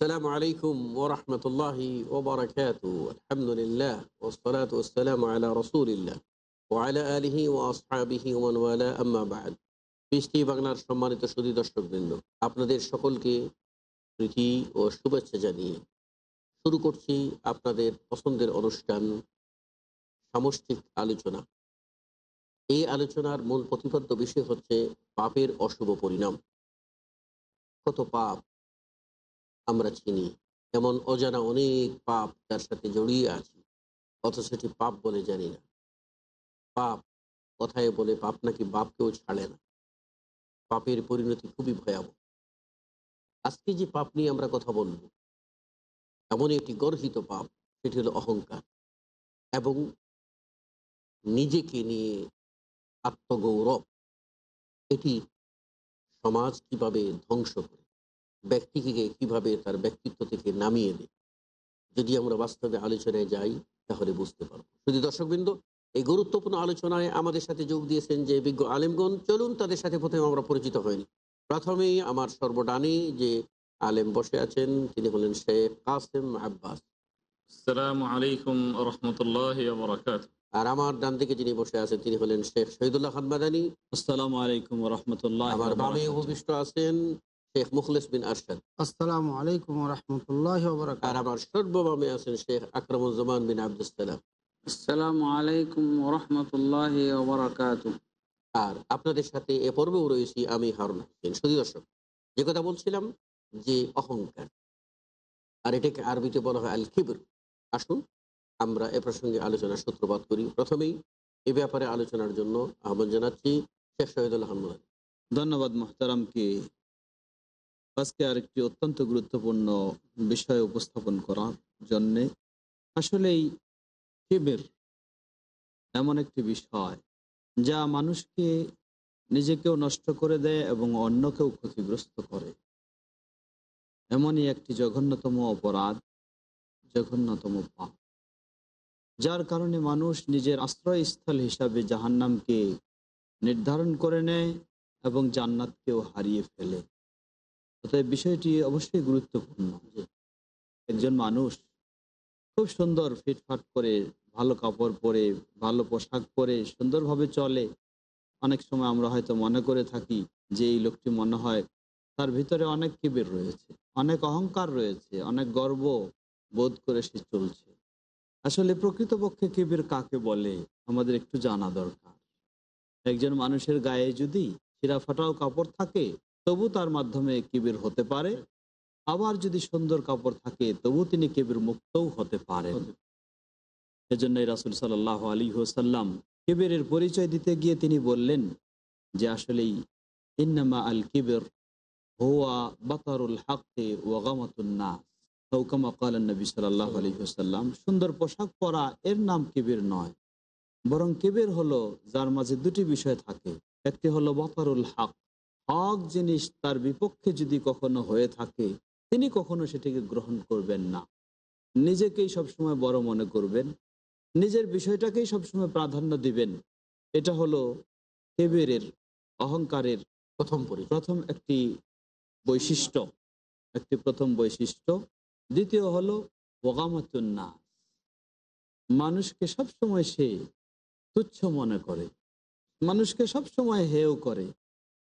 আসসালামু আলাইকুম ওরহমতুল্লাহি ওবরাকাত আলহামদুলিল্লাহ ওসলাত ওসালাম আলা রসুলিল্লাহ ওয়ালা আলহি ও আসহাবিহি ওয়ানওয়ালা আম্মাবাদ বৃষ্টি বাংলার সম্মানিত সুদী দর্শকবৃন্দ, আপনাদের সকলকে প্রীতি ও শুভেচ্ছা জানিয়ে শুরু করছি আপনাদের পছন্দের অনুষ্ঠান, সামষ্টিক আলোচনা। এই আলোচনার মূল প্রতিপাদ্য বিষয় হচ্ছে পাপের অশুভ পরিণাম। কত পাপ আমরা চিনি। এমন অজানা অনেক পাপ তার সাথে জড়িয়ে আছি, অথচ সেটি পাপ বলে জানি না। পাপ কথায় বলে পাপ নাকি বাপকেও ছাড়ে না। পাপের পরিণতি খুবই ভয়াবহ। আজকে যে পাপ নিয়ে আমরা কথা বলব, এমন একটি গর্হিত পাপ, সেটি হলো অহংকার। এবং নিজেকে নিয়ে আত্মগৌরব, এটি সমাজ কীভাবে ধ্বংস করে? ব্যক্তিকে কীভাবে তার ব্যক্তিত্ব থেকে নামিয়ে দিই যদি আমরা বাস্তবে আলোচনায় যাই তাহলে বুঝতে পারব। যদি দর্শকবৃন্দ এই গুরুত্বপূর্ণ আলোচনায় আমাদের সাথে যোগ দিয়েছেন যে বিজ্ঞ আলেমগণ চলুন তাদের সাথে প্রথমে আমরা পরিচিত হইনি প্রথমেই আমার সর্বডানে যে আলেম বসে আছেন তিনি হলেন শেখ কাসেম আব্বাস। আর আমার ডান দিকে যিনি বসে আছেন তিনি হলেন শেখ শহীদুল্লাহ খান মাদানী আসসালামু আলাইকুম রহমতুল্লাহ আমার বামে উপবিষ্ট আছেন শেখ মুখলেস বিন আরশাদ। আসসালামু আলাইকুম রহমতুল্লাহ আর আমার সর্ববামে আছেন শেখ আকরামুজ্জামান বিন আব্দুসালাম আসসালামু আলাইকুম রহমতুল্লাহ আর আপনাদের সাথে এ পর্বেও রয়েছি আমি হারুন হোসেন। দর্শক যে কথা বলছিলাম যে অহংকার আর এটাকে আরবিতে বলা হয় আল খিবর আসুন আমরা এ প্রসঙ্গে আলোচনার সূত্রপাত করি। প্রথমেই এ ব্যাপারে আলোচনার জন্য আহ্বান জানাচ্ছি শেখ শহীদুল আহমদ ধন্যবাদ মোহতারামকে। আজকে আরেকটি অত্যন্ত গুরুত্বপূর্ণ বিষয় উপস্থাপন করার জন্যে আসলেই কেবের এমন একটি বিষয় যা মানুষকে নিজেকেও নষ্ট করে দেয় এবং অন্যকেও ক্ষতিগ্রস্ত করে। এমনই একটি জঘন্যতম অপরাধ, জঘন্যতম পাপ, যার কারণে মানুষ নিজের আশ্রয়স্থল হিসাবে জাহান্নামকে নির্ধারণ করে নেয় এবং জান্নাতকেও হারিয়ে ফেলে। অতএব বিষয়টি অবশ্যই গুরুত্বপূর্ণ যে একজন মানুষ খুব সুন্দর ফিটফাট করে, ভালো কাপড় পরে, ভালো পোশাক পরে সুন্দরভাবে চলে। অনেক সময় আমরা হয়তো মনে করে থাকি যে এই লোকটি মনে হয় তার ভিতরে অনেক কিবির রয়েছে, অনেক অহংকার রয়েছে, অনেক গর্ব বোধ করে সে চলছে। আসলে প্রকৃতপক্ষে কিবির কাকে বলে আমাদের একটু জানা দরকার। একজন মানুষের গায়ে যদি চিরা ফাটাও কাপড় থাকে তবু তার মাধ্যমে কিবির হতে পারে। আবার যদি সুন্দর কাপড় থাকে, তবু তিনি কেবির মুক্তও হতে পারেন। এজন্য রাসুল সাল্লাহ আলী হোসাল্লাম কেবিরের পরিচয় দিতে গিয়ে তিনি বললেন যে আসলেই ইন্নামা আল কিবির হুয়া বাতারুল হাক্তে ওয়াগামাতুন্না হৌকামা কালান নবী সাল্লাহ আলী হোসাল্লাম সুন্দর পোশাক পরা এর নাম কিবির নয়, বরং কিবির হলো যার মাঝে দুটি বিষয় থাকে, একটি হলো বাতারুল হক হক জিনিস তার বিপক্ষে যদি কখনো হয়ে থাকে, তিনি কখনো সেটিকে গ্রহণ করবেন না। নিজেকেই সবসময় বড় মনে করবেন। নিজের বিষয়টাকেই সবসময় প্রাধান্য দিবেন। এটা হলো কেবেরের, অহংকারের প্রথম প্রথম একটি বৈশিষ্ট্য, একটি প্রথম বৈশিষ্ট্য। দ্বিতীয় হলো ওগামাতুন্না মানুষকে সবসময় সে তুচ্ছ মনে করে। মানুষকে সবসময় হেয় করে।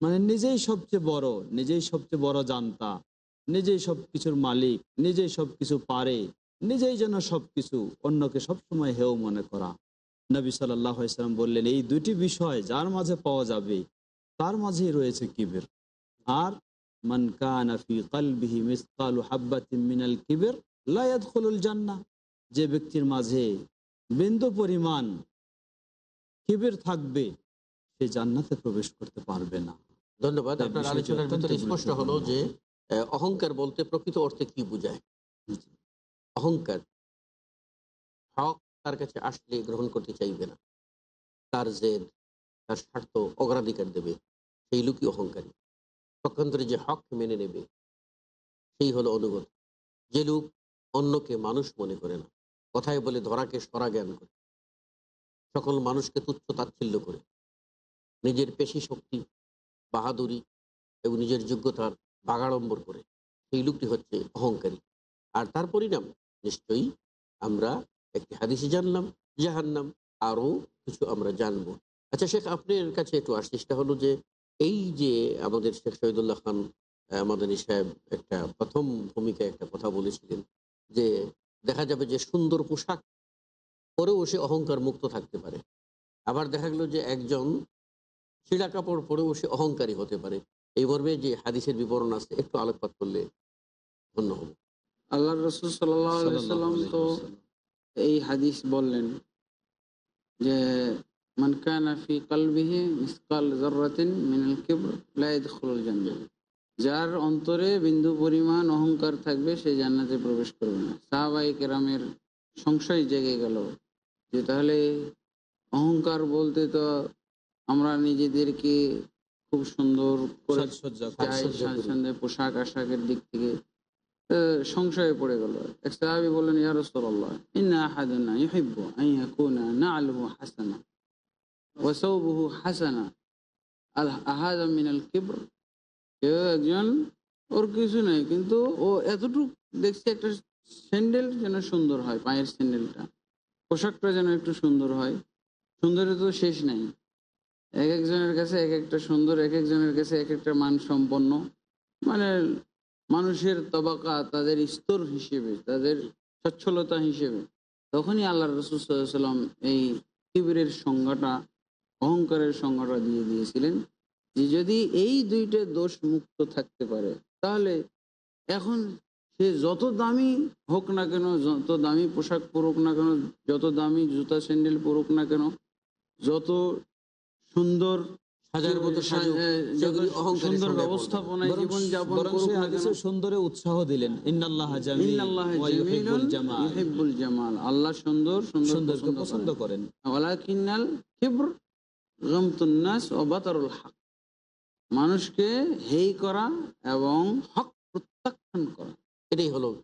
মানে নিজেই সবচেয়ে বড়, নিজেই সবচেয়ে বড় জানতা, নিজেই সব কিছুর মালিক, নিজেই সব কিছু পারে, নিজেই যেন সব কিছু অন্যকে সবসময় হেও মনে করা। নবী সাল্লাম বললেন, এই দুটি বিষয় যার মাঝে পাওয়া যাবে, তার মাঝেই রয়েছে কিবের। আর কলবিহি কিবির জান্নাহ। যে ব্যক্তির মাঝে বিন্দু পরিমাণ কিবির থাকবে, সে জান্নাতে প্রবেশ করতে পারবে না। ধন্যবাদ। আপনার আলোচনার ভিতরে স্পষ্ট হলো যে অহংকার বলতে প্রকৃত অর্থে কি বোঝায়? অহংকার হক তার কাছে আসলে গ্রহণ করতে চাইবে না। তার জেদ তার স্বার্থ অগ্রাধিকার দেবে। সেই লোকই অহংকারী। পক্ষান্তরে যে হক মেনে নেবে সেই হলো অনুগত। যে লোক অন্যকে মানুষ মনে করে না কথায় বলে ধরাকে সরা জ্ঞান করে। সকল মানুষকে তুচ্ছ তাচ্ছিল্য করে। নিজের পেশি শক্তি বাহাদুরি এবং নিজের যোগ্যতার বাগাড়ম্বর করে সেই লোকটি হচ্ছে অহংকারী। আর তার পরিণাম, নিশ্চয়ই আমরা একটি হাদিসে জানলাম, জাহান্নাম আরও কিছু আমরা জানব। আচ্ছা শেখ, আপনার কাছে একটু আসছি সেটা হলো যে এই যে আমাদের শেখ শহীদুল্লাহ খান মাদানী সাহেব একটা প্রথম ভূমিকায় একটা কথা বলেছিলেন যে দেখা যাবে যে সুন্দর পোশাক পরেও সে অহংকার মুক্ত থাকতে পারে। আবার দেখা গেল যে একজন ছিঁড়া কাপড় পরেও সে অহংকারী হতে পারে। এই মর্মে যে হাদিসের বিবরণ আছে একটু আলোকপাত করলে ধন্য হব। আল্লাহ রসুল সাল্লাম তো এই হাদিস বললেন যে মান কানা ফি কলবিহি মিসকাল জাররাতিন মিনাল কিবর লা ইয়াদখুলুল যার অন্তরে বিন্দু পরিমাণ অহংকার থাকবে সে জান্নাতে প্রবেশ করবে না। সাহাবাই কেরামের সংশয় জেগে গেল যে তাহলে অহংকার বলতে তো আমরা নিজেদেরকে খুব সুন্দর করে পোশাক আশাকের দিক থেকে সংশয়ে পড়ে গেল। এক সাহাবি বললেন না'লুহু হাসানা ওয়া হাসানা। আল আহাদা মিনাল কিবর। কেউ একজন ওর কিছু নেই কিন্তু ও এতটুকু দেখছি একটা স্যান্ডেল যেন সুন্দর হয় পায়ের স্যান্ডেলটা। পোশাকটা যেন একটু সুন্দর হয়। সুন্দরের তো শেষ নাই। এক একজনের কাছে এক একটা সুন্দর এক একজনের কাছে এক একটা মান সম্পন্ন মানে মানুষের তবাকা তাদের স্তর হিসেবে, তাদের সচ্ছলতা হিসেবে। তখনই আল্লাহ রসুলাম এই কিবিরের সংজ্ঞাটা, অহংকারের সংজ্ঞাটা দিয়ে দিয়েছিলেন যে যদি এই দুইটা দোষ মুক্ত থাকতে পারে, তাহলে এখন সে যত দামি হোক না কেন, যত দামি পোশাক পরুক না কেন, যত দামি জুতা, স্যান্ডেল পরুক না কেন, যত সুন্দর ব্যবস্থাপনায় উৎসাহ দিলেন। জামিল। আল্লাহ সুন্দর সুন্দরকে পছন্দ করেন। হক। মানুষকে হেই করা এবং হক প্রত্যাখ্যান করা। এটাই হলো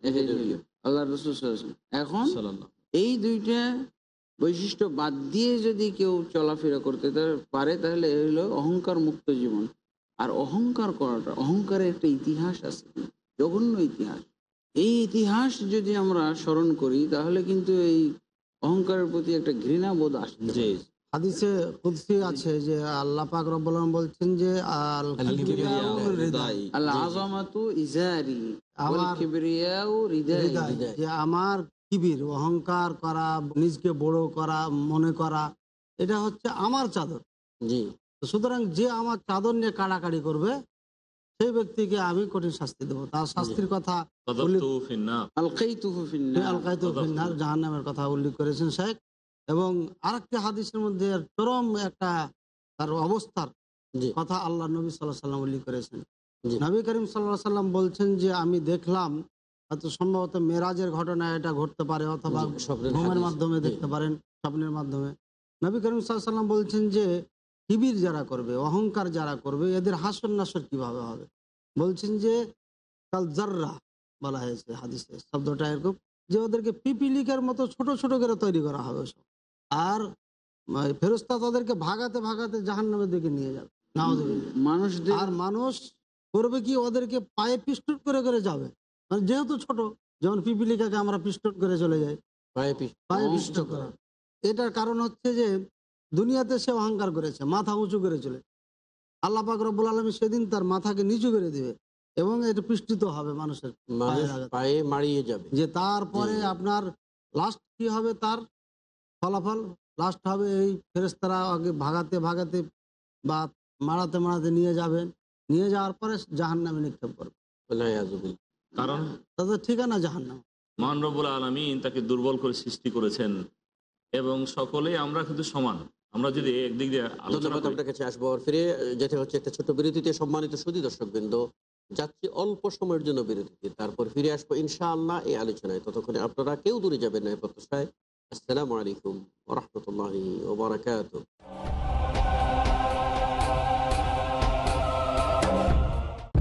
আল্লাহ রসুল। এখন এই দুইটা বৈশিষ্ট্য বাদ দিয়ে যদি কেউ চলাফেরা করতে পারে তাহলে হলো অহংকার মুক্ত জীবন। আর অহংকার করাটা অহংকারের একটা ইতিহাস আছে জঘন্য ইতিহাস। এই ইতিহাস যদি আমরা স্মরণ করি তাহলে কিন্তু এই অহংকারের প্রতি একটা ঘৃণা বোধ আসছে হাদিসে কুদসি আছে যে আল্লাহ পাক রব্বুল আলামিন বলছেন যে আল আল কিবরিয়াউ রিদাই। আল আযমাতু ইজারি। আমার কিবরিয়াউ রিদাই। হৃদয়, হৃদয়। যে আমার কিবির অহংকার করা নিজকে বড় করা মনে করা এটা হচ্ছে আমার চাদর। জি। সুতরাং যে আমার চাদর নিয়ে কাড়াকাড়ি করবে সেই ব্যক্তিকে আমি কঠিন শাস্তি দেবো। তার শাস্তির কথা ফিন্নার। জাহান্নামের কথা উল্লেখ করেছেন শেখ। এবং আরেকটি হাদিসের মধ্যে চরম একটা তার অবস্থার কথা আল্লাহ নবী সাল্লাহ সাল্লাম উল্লেখ করেছেন। জি। নবী করিম সাল্লাহ সাল্লাম বলছেন যে আমি দেখলাম হয়তো সম্ভবত মেরাজের ঘটনা এটা ঘটতে পারে অথবা ঘুমের মাধ্যমে দেখতে পারেন স্বপ্নের মাধ্যমে। নবী করিম সাল্লাম বলছেন যে কিবির যারা করবে অহংকার যারা করবে এদের হাসর নাসর কীভাবে হবে? বলছেন যে কাল জাররা বলা হয়েছে হাদিসে শব্দটা এরকম যে ওদেরকে পিপিলিকের মতো ছোট ছোট করে তৈরি করা হবে। সব আর ফেরস্তা তাদেরকে ভাগাতে ভাগাতে জাহান নামের দিকে নিয়ে যাবে। মানুষদের আর মানুষ করবে কি? ওদেরকে পায়ে পিস্টুট করে করে যাবে। মানে যেহেতু ছোট যেমন পিপিলিকাকে আমরা পিস্টন করে চলে যাই পায়ে পিষ্ট করা। এটার কারণ হচ্ছে যে দুনিয়াতে সে অহংকার করেছে মাথা উঁচু করে চলে। আল্লাহ পাক রব্বুল আলমী সেদিন তার মাথাকে নিচু করে দিবে এবং এটা পৃষ্ঠিত হবে মানুষের পায়ে মারিয়ে যাবে। যে তারপরে আপনার লাস্ট কি হবে তার? ফলাফল? লাস্ট হবে এই ফেরেস্তারা আগে ভাগাতে ভাগাতে বা মারাতে মারাতে নিয়ে যাবেন নিয়ে যাওয়ার পরে জাহান নামে নিক্ষেপ করবে। কারণ তাদের ঠিকানা জাহান নাম মহান রব্বুল আলমিন তাকে দুর্বল করে সৃষ্টি করেছেন এবং সকলেই আমরা কিন্তু সমান। আমরা যদি একদিক দিয়ে আলোচনা ধন্যবাদ আপনার কাছে আসব আর ফিরে যেতে হচ্ছে একটা ছোট বিরতিতে সম্মানিত সুদী দর্শক বৃন্দ যাচ্ছি অল্প সময়ের জন্য বিরতিতে। তারপর ফিরে আসব ইনশাআল্লাহ এই আলোচনায়। ততক্ষণে আপনারা কেউ দূরে যাবেন না প্রত্যাশায়। আসসালামু আলাইকুম ওরহমতুল্লাহি ওবরাকাত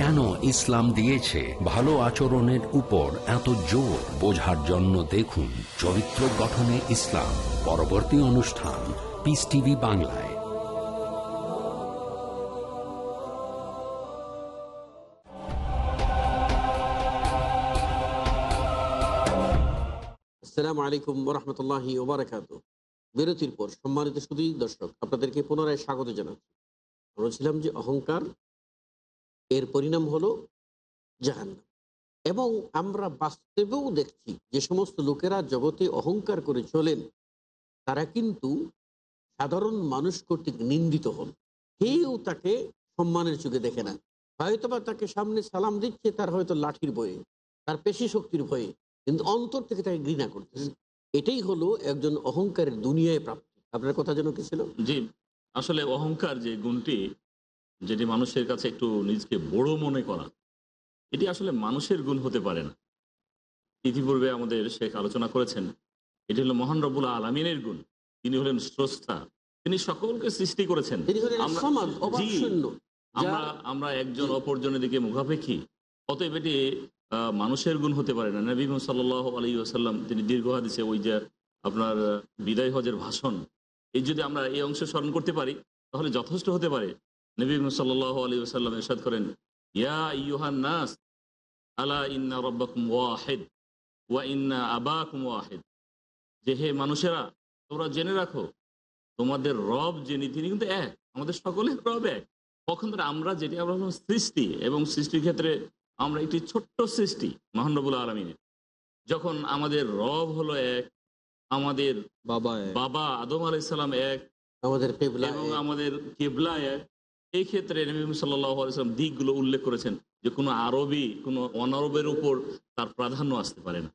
কেন ইসলাম দিয়েছে ভালো আচরণের উপর এত জোর? বোঝার জন্য দেখুন চরিত্র গঠনে ইসলাম। পরবর্তী অনুষ্ঠান পিস টিভি বাংলায়। আসসালামু আলাইকুম ওরহমতুল্লাহি ওবরাকাত বিরতির পর সম্মানিত সুদী দর্শক, আপনাদেরকে পুনরায় স্বাগত জানাচ্ছি। বলছিলাম যে অহংকার এর পরিণাম হলো জাহান্নাম। এবং আমরা বাস্তবেও দেখছি যে সমস্ত লোকেরা জগতে অহংকার করে চলেন, তারা কিন্তু সাধারণ মানুষ কর্তৃক নিন্দিত হন। কেউ তাকে সম্মানের চোখে দেখে না। হয়তোবা তাকে সামনে সালাম দিচ্ছে, তার হয়তো লাঠির বয়ে তার পেশি শক্তির ভয়ে, কিন্তু অন্তর থেকে তাকে ঘৃণা করতেছে। এটাই হলো একজন অহংকারের দুনিয়ায় প্রাপ্তি। আপনার কথা যেন কি ছিল? জি, আসলে অহংকার যে গুণটি যেটি মানুষের কাছে একটু নিজকে বড় মনে করা এটি আসলে মানুষের গুণ হতে পারে না। ইতিপূর্বে আমাদের শেখ আলোচনা করেছেন এটি হলো মহান রব্বুল আলমিনের গুণ। তিনি হলেন স্রষ্টা। তিনি সকলকে সৃষ্টি করেছেন। আমরা- আমরা একজন অপরজনের দিকে মুখাপেক্ষী। অতএব এটি আহ, মানুষের গুণ হতে পারে না। নবী সাল্লাহ আলী আসাল্লাম তিনি দীর্ঘ হাদিসে ওই যে আপনার বিদায় হজের ভাষণ এই যদি আমরা এই অংশ স্মরণ করতে পারি তাহলে যথেষ্ট হতে পারে। নবী সাল্লাহ আলী আসাল্লাম এরশাদ করেন ইয়া ইউহান নাস আলা ইন্না রব্বাকুম ওয়াহেদ ওয়া ইন্না আবাকুম ওয়াহেদ? যে হে মানুষেরা তোমরা জেনে রাখো তোমাদের রব যিনি তিনি কিন্তু এক আমাদের সকলের রব এক। কখন আমরা যেটি আমরা সৃষ্টি এবং সৃষ্টির ক্ষেত্রে আমরা একটি ছোট্ট সৃষ্টি মহানবুল আলমিনের যখন আমাদের রব হলো এক আমাদের বাবা বাবা আদম আলাইসাল্লাম এক আমাদের এবং আমাদের কেবলা এক এই ক্ষেত্রে নবী সাল্লাহ আলাইসাল্লাম দিকগুলো উল্লেখ করেছেন যে কোনো আরবি কোনো অনারবের উপর তার প্রাধান্য আসতে পারে না।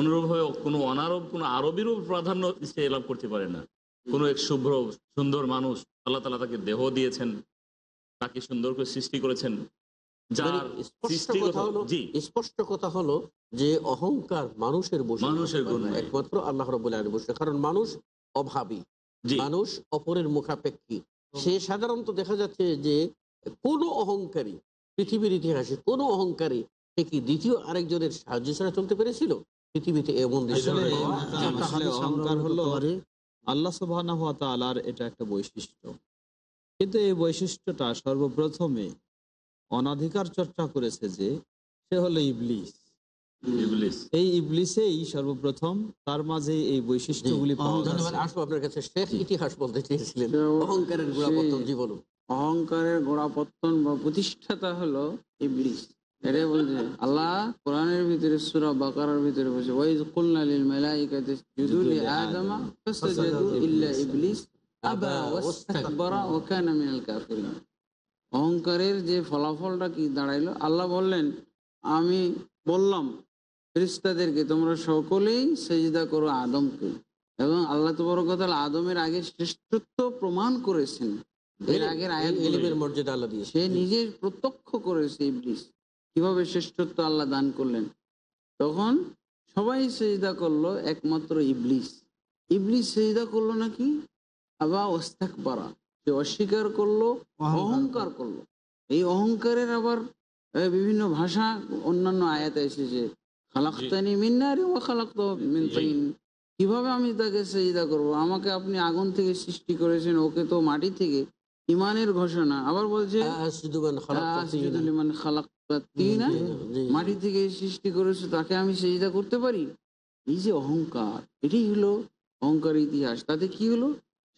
অনুরূপভাবে কোনো অনারব কোনো আরবির উপর প্রাধান্য সে লাভ করতে পারে না। কোনো এক শুভ্র সুন্দর মানুষ আল্লাহ তালা তাকে দেহ দিয়েছেন তাকে সুন্দর করে সৃষ্টি করেছেন যার মানে সৃষ্টিগত কথা হলো স্পষ্ট কথা হলো যে অহংকার মানুষের বসে মানুষের। একমাত্র আল্লাহ বসে কারণ মানুষ অভাবী। মানুষ অপরের মুখাপেক্ষী। সে সাধারণত দেখা যাচ্ছে যে কোনো অহংকারী পৃথিবীর ইতিহাসে কোনো অহংকারী সে কি দ্বিতীয় আরেকজনের সাহায্য ছাড়া চলতে পেরেছিল? পৃথিবীতে এমন অহংকার হলো আল্লাহ সুবাহ এটা একটা বৈশিষ্ট্য। কিন্তু এই বৈশিষ্ট্যটা সর্বপ্রথমে অনাধিকার চর্চা করেছে যে সে হলো ইবলিস। এই ইবলিসেই সর্বপ্রথম তার মাঝে এই বৈশিষ্ট্যগুলি পাওয়া আসব আপনার কাছে শেখ ইতিহাস বলতে চেয়েছিলেন। অহংকারের গোড়াপত্তন জীবন। অহংকারের গোড়াপত্তন বা প্রতিষ্ঠাতা হলো ইবলিস। এটাই বলছে আল্লাহ কোরআনের ভিতরে সূরা বাকারার ভিতরে বলছে ওয়াইজ কুলনা লিল মালাইকাতি ইসজুদু লি আদামা ফাসাজাদু ইল্লা ইবলিস। আবা ওয়াস্তাকবারা ওয়া কানা মিনাল কাফিরিন. অহংকারের যে ফলাফলটা কি দাঁড়াইলো? আল্লাহ বললেন আমি বললাম ফেরেশতাদেরকে তোমরা সকলেই সেজদা করো আদমকে। এবং আল্লাহ তবরকতাল আদমের আগে শ্রেষ্ঠত্ব প্রমাণ করেছেন। এর আগের আয়াত এলিমের মর্যাদা আল্লাহ দিয়ে সে নিজে প্রত্যক্ষ করেছে ইবলিস। কীভাবে শ্রেষ্ঠত্ব আল্লাহ দান করলেন? তখন সবাই সেজদা করল একমাত্র ইবলিস। ইবলিস সেজদা করল নাকি? আবার অস্তাক পারা সে অস্বীকার করল অহংকার করল। এই অহংকারের আবার বিভিন্ন ভাষা অন্যান্য আয়াতে এসেছে খালাক্তানি মিন্নারি ও খালাক্ত কীভাবে আমি তাকে সেজদা করব? আমাকে আপনি আগুন থেকে সৃষ্টি করেছেন ওকে তো মাটি থেকে। ইমানের ঘোষণা। আবার বলছে খালাক্তা তিনা। জি। মাটি থেকে সৃষ্টি করেছে তাকে আমি সেজদা করতে পারি? এই যে অহংকার এটাই হলো অহংকার ইতিহাস। তাতে কি হলো?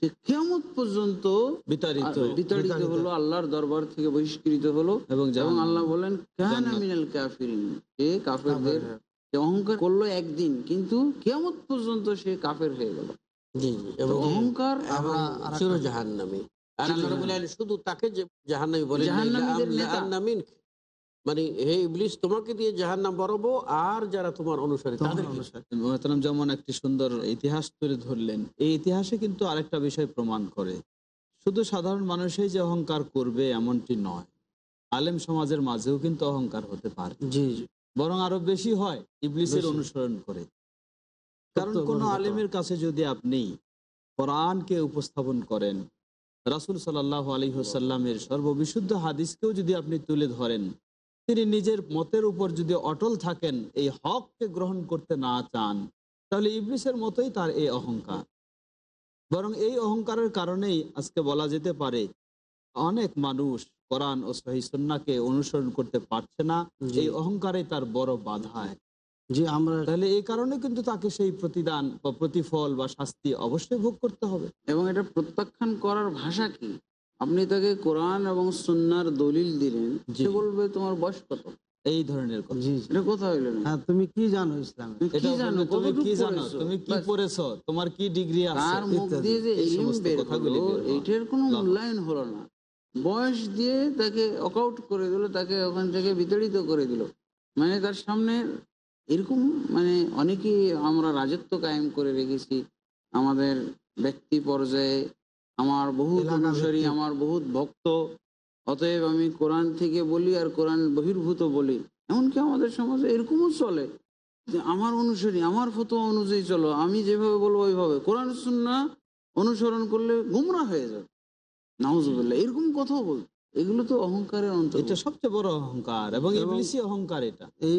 কেমন পর্যন্ত বিতাড়িত বিতাড়িত হলো আল্লাহর দরবার থেকে বহিষ্কৃত হলো এবং জাহান্নাম। আল্লাহ বলেন কানা। মিনাল কাফিরিন। সে কাফেরদের অহংকার করল একদিন কিন্তু কিয়ামত পর্যন্ত সে কাফের হয়ে গেল। অহংকার এবং আরেকটা- জাহান্নামী। আর শুধু তাকে যে জাহান্নামী নাই, জাহান্নামীদের নেতা। মানে হে ইবলিস তোমাকে দিয়ে জাহান্নাম বরাবো আর যারা তোমার অনুসারী তাদের যেমন একটি সুন্দর ইতিহাস তুলে ধরলেন এই ইতিহাসে কিন্তু আরেকটা বিষয় প্রমাণ করে। শুধু সাধারণ মানুষই যে অহংকার করবে এমনটি নয় আলেম সমাজের মাঝেও কিন্তু অহংকার হতে পারে। জি জি। বরং আরও বেশি হয় ইবলিসের অনুসরণ করে। কারণ কোন আলেমের কাছে যদি আপনি কোরআনকে উপস্থাপন করেন রাসুল সাল্লাহ আলী হোসাল্লামের সর্ববিশুদ্ধ হাদিসকেও যদি আপনি তুলে ধরেন তিনি নিজের মতের উপর যদি অটল থাকেন এই হককে গ্রহণ করতে না চান তাহলে ইবলিসের মতোই তার এই অহংকার। বরং এই অহংকারের কারণেই আজকে বলা যেতে পারে অনেক মানুষ কোরআন ও সহিসন্নাকে অনুসরণ করতে পারছে না। এই অহংকারে তার বড় বাধা। যে আমরা তাহলে এই কারণে কিন্তু তাকে সেই প্রতিদান বা প্রতিফল বা শাস্তি অবশ্যই ভোগ করতে হবে। এবং এটা প্রত্যাখ্যান করার ভাষা কি? আপনি তাকে কোরআন এবং সুন্নার দলিল দিলেন। সে বলবে তোমার বয়স কত? এই ধরনের। এটা কথা হইল না। হ্যাঁ তুমি কি জানো ইসলামে? কি জানো? তুমি কি জানো? তুমি কি। পড়েছো? তোমার কি ডিগ্রি আছে? তার মুখ দিয়ে যে এই ইলম সমস্ত বের হলো, বের কোনো মূল্যায়ন হলো না। বয়স দিয়ে তাকে অকআউট করে দিল তাকে ওখান থেকে বিতাড়িত করে দিল। মানে তার সামনে এরকম মানে অনেকেই আমরা রাজত্ব কায়েম করে রেখেছি। আমাদের ব্যক্তি পর্যায়ে আমার বহুত অনুসারী আমার বহুত ভক্ত। অতএব আমি কোরআন থেকে বলি আর কোরআন বহির্ভূত বলি। এমনকি আমাদের সমাজে এরকমও চলে যে আমার অনুসারী আমার ফতোয়া অনুযায়ী চলো আমি যেভাবে বলব ওইভাবে। কোরআন সুন্না অনুসরণ করলে গুমরা হয়ে যাবে। নাউজুবিল্লাহ এরকম কথাও বল। এগুলো তো অহংকারের অন্তর এটা সবচেয়ে বড় অহংকার এবং এবং অহংকার এটা। এই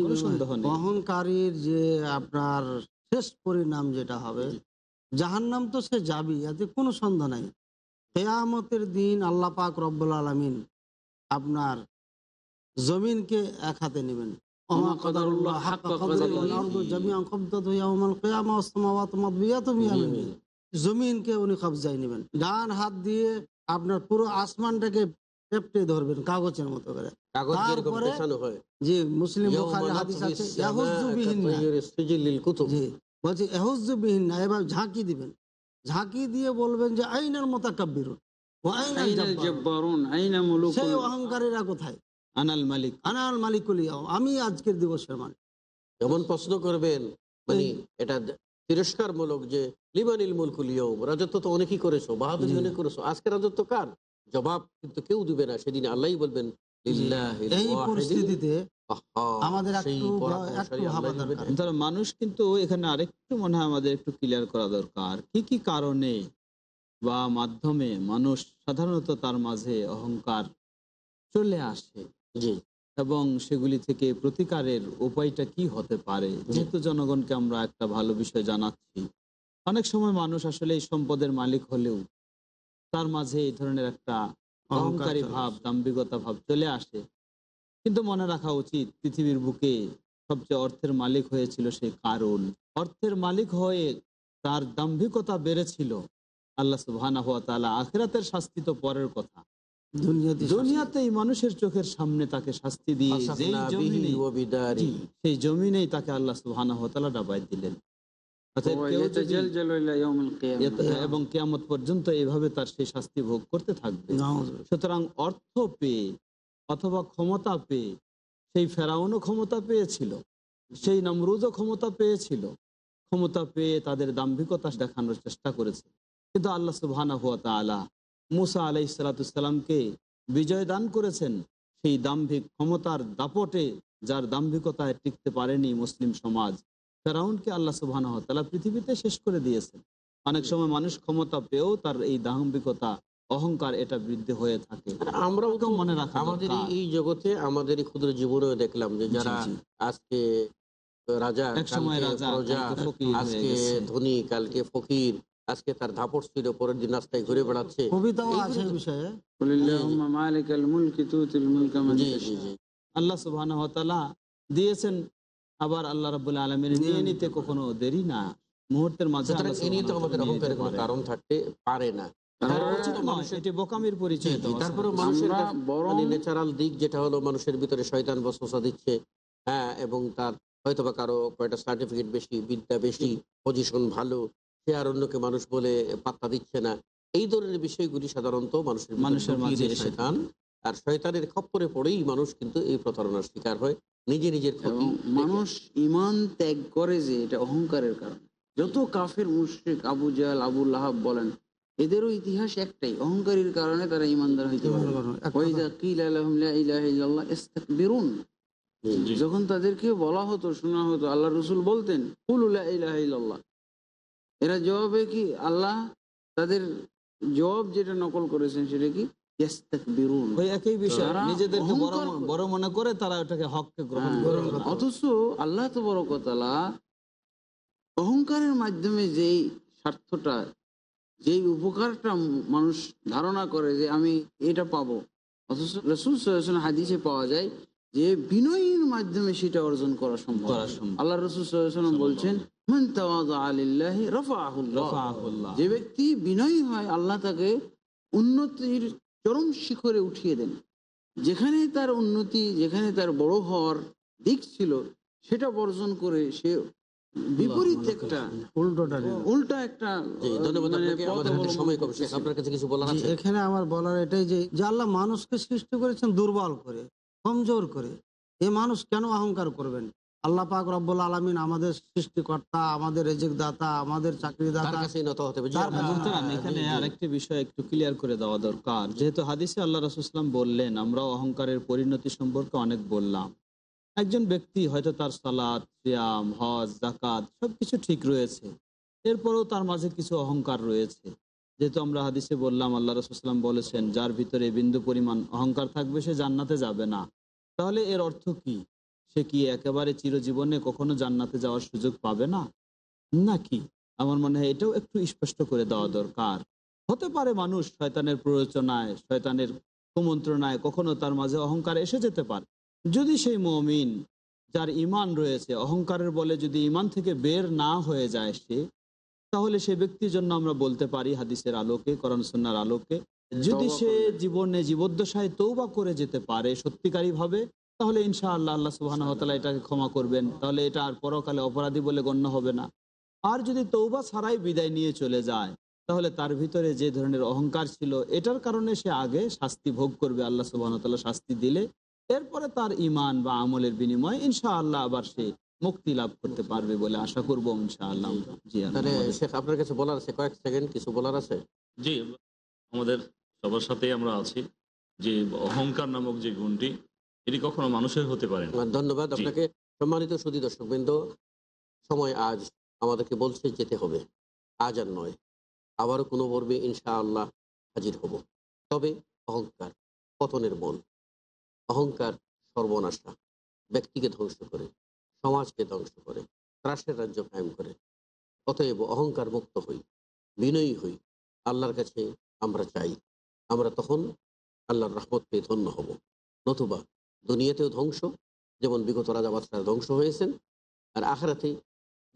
অহংকারীর যে আপনার শেষ পরিণাম যেটা হবে জাহান্নাম তো সে যাবি এতে কোনো সন্দেহ নাই। কেয়ামতের দিন আল্লাহ পাক রব্বুল আলমিন আপনার জমিনকে এক হাতে নেবেন। জমিনকে উনি কবজায় নেবেন। ডান হাত দিয়ে আপনার পুরো আসমানটাকে চেপটে ধরবেন কাগজের মতো করে। তারপরে পেছানো মুসলিম হাদিস আছে। জি বলছি এহুজ্জু বিহিন্না এবার ঝাঁকি দিবেন। ঝাঁকি দিয়ে বলবেন যে আইনার সেই অহংকারীরা কোথায়? আনাল মালিক। আনাল আমি আজকের দিবসের মালিক। যেমন প্রশ্ন করবেন মানে এটা তিরস্কারমূলক যে লিমানিল মুলকুল ইয়ৌম রাজত্ব তো অনেকই করেছ বাহাদুরি অনেক করেছ। আজকে রাজত্ব কার? জবাব কিন্তু কেউ দিবে না। সেদিন আল্লাহই বলবেন এই পরিস্থিতিতে। আমাদের মানুষ কিন্তু এখানে আরেকটু মনে হয় আমাদের একটু ক্লিয়ার করা দরকার। কি কি কারণে বা মাধ্যমে মানুষ সাধারণত তার মাঝে অহংকার চলে আসে? এবং সেগুলি থেকে প্রতিকারের উপায়টা কি হতে পারে? যেহেতু জনগণকে আমরা একটা ভালো বিষয় জানাচ্ছি অনেক সময় মানুষ আসলে এই সম্পদের মালিক হলেও তার মাঝে এই ধরনের একটা অহংকারী ভাব দাম্ভিকতা ভাব চলে আসে। কিন্তু মনে রাখা উচিত পৃথিবীর বুকে সবচেয়ে অর্থের মালিক হয়েছিল সেই কারণ অর্থের মালিক হয়ে তার দাম্ভিকতা বেড়েছিল। আল্লাহ সুবহানা হওয়া তালা আখেরাতের শাস্তি তো পরের কথা। দুনিয়াতেই মানুষের চোখের সামনে তাকে শাস্তি দিয়ে সেই জমিনেই তাকে আল্লাহ সুবহানাহু ওয়া তাআলা ডাবাই দিলেন। এবং কিয়ামত পর্যন্ত এইভাবে তার সেই শাস্তি ভোগ করতে থাকবে। সুতরাং অর্থ পেয়ে অথবা ক্ষমতা পেয়ে, সেই ফেরাউনও ক্ষমতা পেয়েছিল, সেই নমরুদও ক্ষমতা পেয়েছিল, ক্ষমতা পেয়ে তাদের দাম্ভিকতা দেখানোর চেষ্টা করেছে। কিন্তু আল্লাহ সুবহানা হুয়া তালা মুসা আলাই সালাতামকে বিজয় দান করেছেন, সেই দাম্ভিক ক্ষমতার দাপটে, যার দাম্ভিকতায় টিকতে পারেনি মুসলিম সমাজ। ফেরাউনকে আল্লাহ সুবহানা হুয়া তালা পৃথিবীতে শেষ করে দিয়েছেন। অনেক সময় মানুষ ক্ষমতা পেয়েও তার এই দাম্ভিকতা অহংকার এটা বৃদ্ধি হয়ে থাকে। আমরা ওটাও মনে রাখি আমাদের এই জগতে আমাদের ক্ষুদ্র জীবনেও দেখলাম যে যারা আজকে রাজা আজকে ধনী কালকে ফকির আজকে তার ধাপড় ছিল পরের দিন রাস্তায় ঘুরে বেড়াচ্ছে। আল্লাহ সুবাহ দিয়েছেন আবার আল্লাহ রব আলমের নিয়ে নিতে কখনো দেরি না। মুহূর্তের মাঝে কারণ থাকতে পারে না। উচিত নয়, মানুষের- ভিতরে শয়তান দিচ্ছে হ্যাঁ এবং তার কারও কয়টা সার্টিফিকেট বেশি বিদ্যা বেশি পজিশন ভালো সে আর অন্যকে মানুষ বলে পাত্তা দিচ্ছে না। এই ধরনের বিষয়গুলি সাধারণত মানুষের মানুষের শয়তান আর শয়তানের খপ্পরে পড়েই মানুষ কিন্তু এই প্রতারণার শিকার হয় নিজে নিজের। মানুষ ইমান ত্যাগ করে যে এটা অহংকারের কারণ। যত কাফের মুশরিক আবু জাহাল আবু লাহাব বলেন এদেরও ইতিহাস একটাই অহংকারীর কারণে তারা ইমানদার হইতে পারে। যখন তাদেরকে বলা হতো শোনা হতো আল্লাহ রসুল বলতেন ইল্লাল্লাহ। এরা জবাবে কি আল্লাহ তাদের জবাব যেটা নকল করেছেন সেটা কি? অথচ আল্লাহ তো বড় কথালা অহংকারের মাধ্যমে যেই স্বার্থটা যেই উপকারটা মানুষ ধারণা করে যে আমি এটা পাবো। অথচ রসুল হাদিসে পাওয়া যায় যে বিনয়ের মাধ্যমে সেটা অর্জন করা সম্ভব। আল্লাহ রসুল বলছেন। যে ব্যক্তি বিনয়ী হয় আল্লাহ তাকে উন্নতির চরম শিখরে উঠিয়ে দেন। যেখানে তার উন্নতি যেখানে তার বড় হওয়ার দিক ছিল সেটা বর্জন করে সে বিপরীত একটা উল্টা একটা ধন্যবাদ মানে আপনাকে। পথ আমাদের সময় কম শেষ আপনার কাছে কিছু বলার আছে? এখানে আমার বলার এটাই যে যে আল্লাহ মানুষকে সৃষ্টি করেছেন দুর্বল করে কমজোর করে এই মানুষ কেন অহংকার করবেন? আল্লাহ পাক রব্বুল আলমিন আমাদের সৃষ্টিকর্তা আমাদের রেজিক দাতা আমাদের চাকরি দাতা মুহতারাম, এখানে। আরেকটি বিষয় একটু ক্লিয়ার করে দেওয়া দরকার। যেহেতু হাদিসে আল্লাহ রাসুসলাম বললেন আমরা অহংকারের পরিণতি সম্পর্কে অনেক বললাম। একজন ব্যক্তি হয়তো তার সালাদ, সিয়াম, হজ জাকাত সবকিছু ঠিক রয়েছে। এরপরেও তার মাঝে কিছু অহংকার রয়েছে। যেহেতু আমরা হাদিসে বললাম, আল্লাহ রসুলাম বলেছেন, যার ভিতরে বিন্দু পরিমাণ অহংকার থাকবে, সে জান্নাতে যাবে না। তাহলে এর অর্থ কি? সে কি একেবারে চিরজীবনে কখনো জান্নাতে যাওয়ার সুযোগ পাবে না? নাকি? আমার মনে হয় এটাও একটু স্পষ্ট করে দেওয়া দরকার। হতে পারে মানুষ শয়তানের প্ররোচনায়, শয়তানের কুমন্ত্রণায় কখনো তার মাঝে অহংকার এসে যেতে পারে। যদি সেই মমিন যার ইমান রয়েছে অহংকারের বলে যদি ইমান থেকে বের না হয়ে যায় সে তাহলে সে ব্যক্তির জন্য আমরা বলতে পারি হাদিসের আলোকে করণ সন্ন্যার আলোকে যদি সে জীবনে জীবদ্দশায় তৌবা করে যেতে পারে সত্যিকারী ভাবে তাহলে ইনশাআল্লাহ আল্লাহ সুবাহ এটাকে ক্ষমা করবেন তাহলে এটা আর পরকালে অপরাধী বলে গণ্য হবে না। আর যদি তৌবা ছাড়াই বিদায় নিয়ে চলে যায় তাহলে তার ভিতরে যে ধরনের অহংকার ছিল এটার কারণে সে আগে শাস্তি ভোগ করবে আল্লাহ সুবাহ শাস্তি দিলে এরপরে তার ইমান বা আমলের বিনিময়ে ইনশাআল্লাহ আবার সে মুক্তি লাভ করতে পারবে বলে আশা করব ইনশাআল্লাহ। জি শেখ আপনার কাছে বলার আছে কয়েক সেকেন্ড কিছু বলার আছে? জি আমাদের সবার সাথেই আমরা আছি। যে অহংকার নামক যে গুণটি এটি কখনো মানুষের হতে পারে ধন্যবাদ আপনাকে। সম্মানিত সুদী দর্শক বৃন্দ সময় আজ আমাদেরকে বলছে যেতে হবে। আজ আর নয় আবারও কোনো পর্বে ইনশা আল্লাহ হাজির হব। তবে অহংকার পতনের মন। অহংকার সর্বনাশা, ব্যক্তিকে ধ্বংস করে, সমাজকে ধ্বংস করে, ত্রাসের রাজ্য কায়েম করে। অতএব অহংকার মুক্ত হই, বিনয়ী হই, আল্লাহর কাছে আমরা চাই। আমরা তখন আল্লাহর রহমত পেয়ে ধন্য হব। নতুবা দুনিয়াতেও ধ্বংস, যেমন বিগত রাজা বাদশাহ ধ্বংস হয়েছেন, আর আখরাতে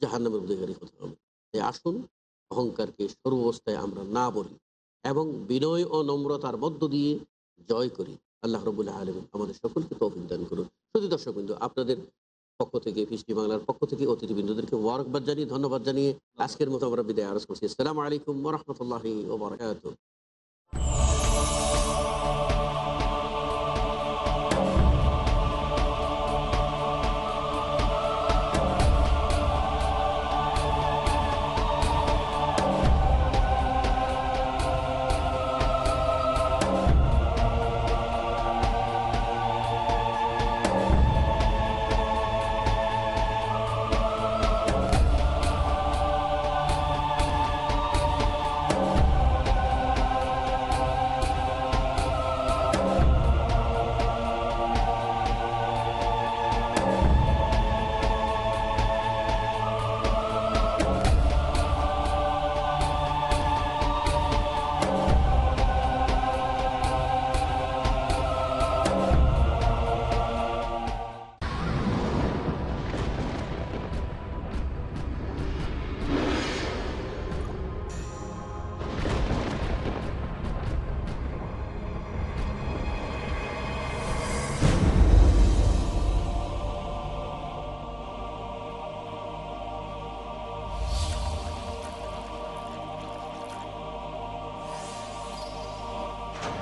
জাহান্নামের অধিকারী হতে হবে। তাই আসুন, অহংকারকে সর্বাবস্থায় আমরা না বলি, এবং বিনয় ও নম্রতার মধ্য দিয়ে জয় করি। আল্লাহ রবুল্লাহ আলম আমাদের সকলকে তৌফিক দান করুন। শুধু দর্শক বিন্দু, আপনাদের পক্ষ থেকে ফিস্টি বাংলার পক্ষ থেকে অতিথিবৃন্দদেরকে ওয়ারকবাদ জানিয়ে, ধন্যবাদ জানিয়ে আজকের মতো আমরা বিদায় আরও করছি। আসসালামু আলাইকুম রহমতুল্লাহি ওবরাকাত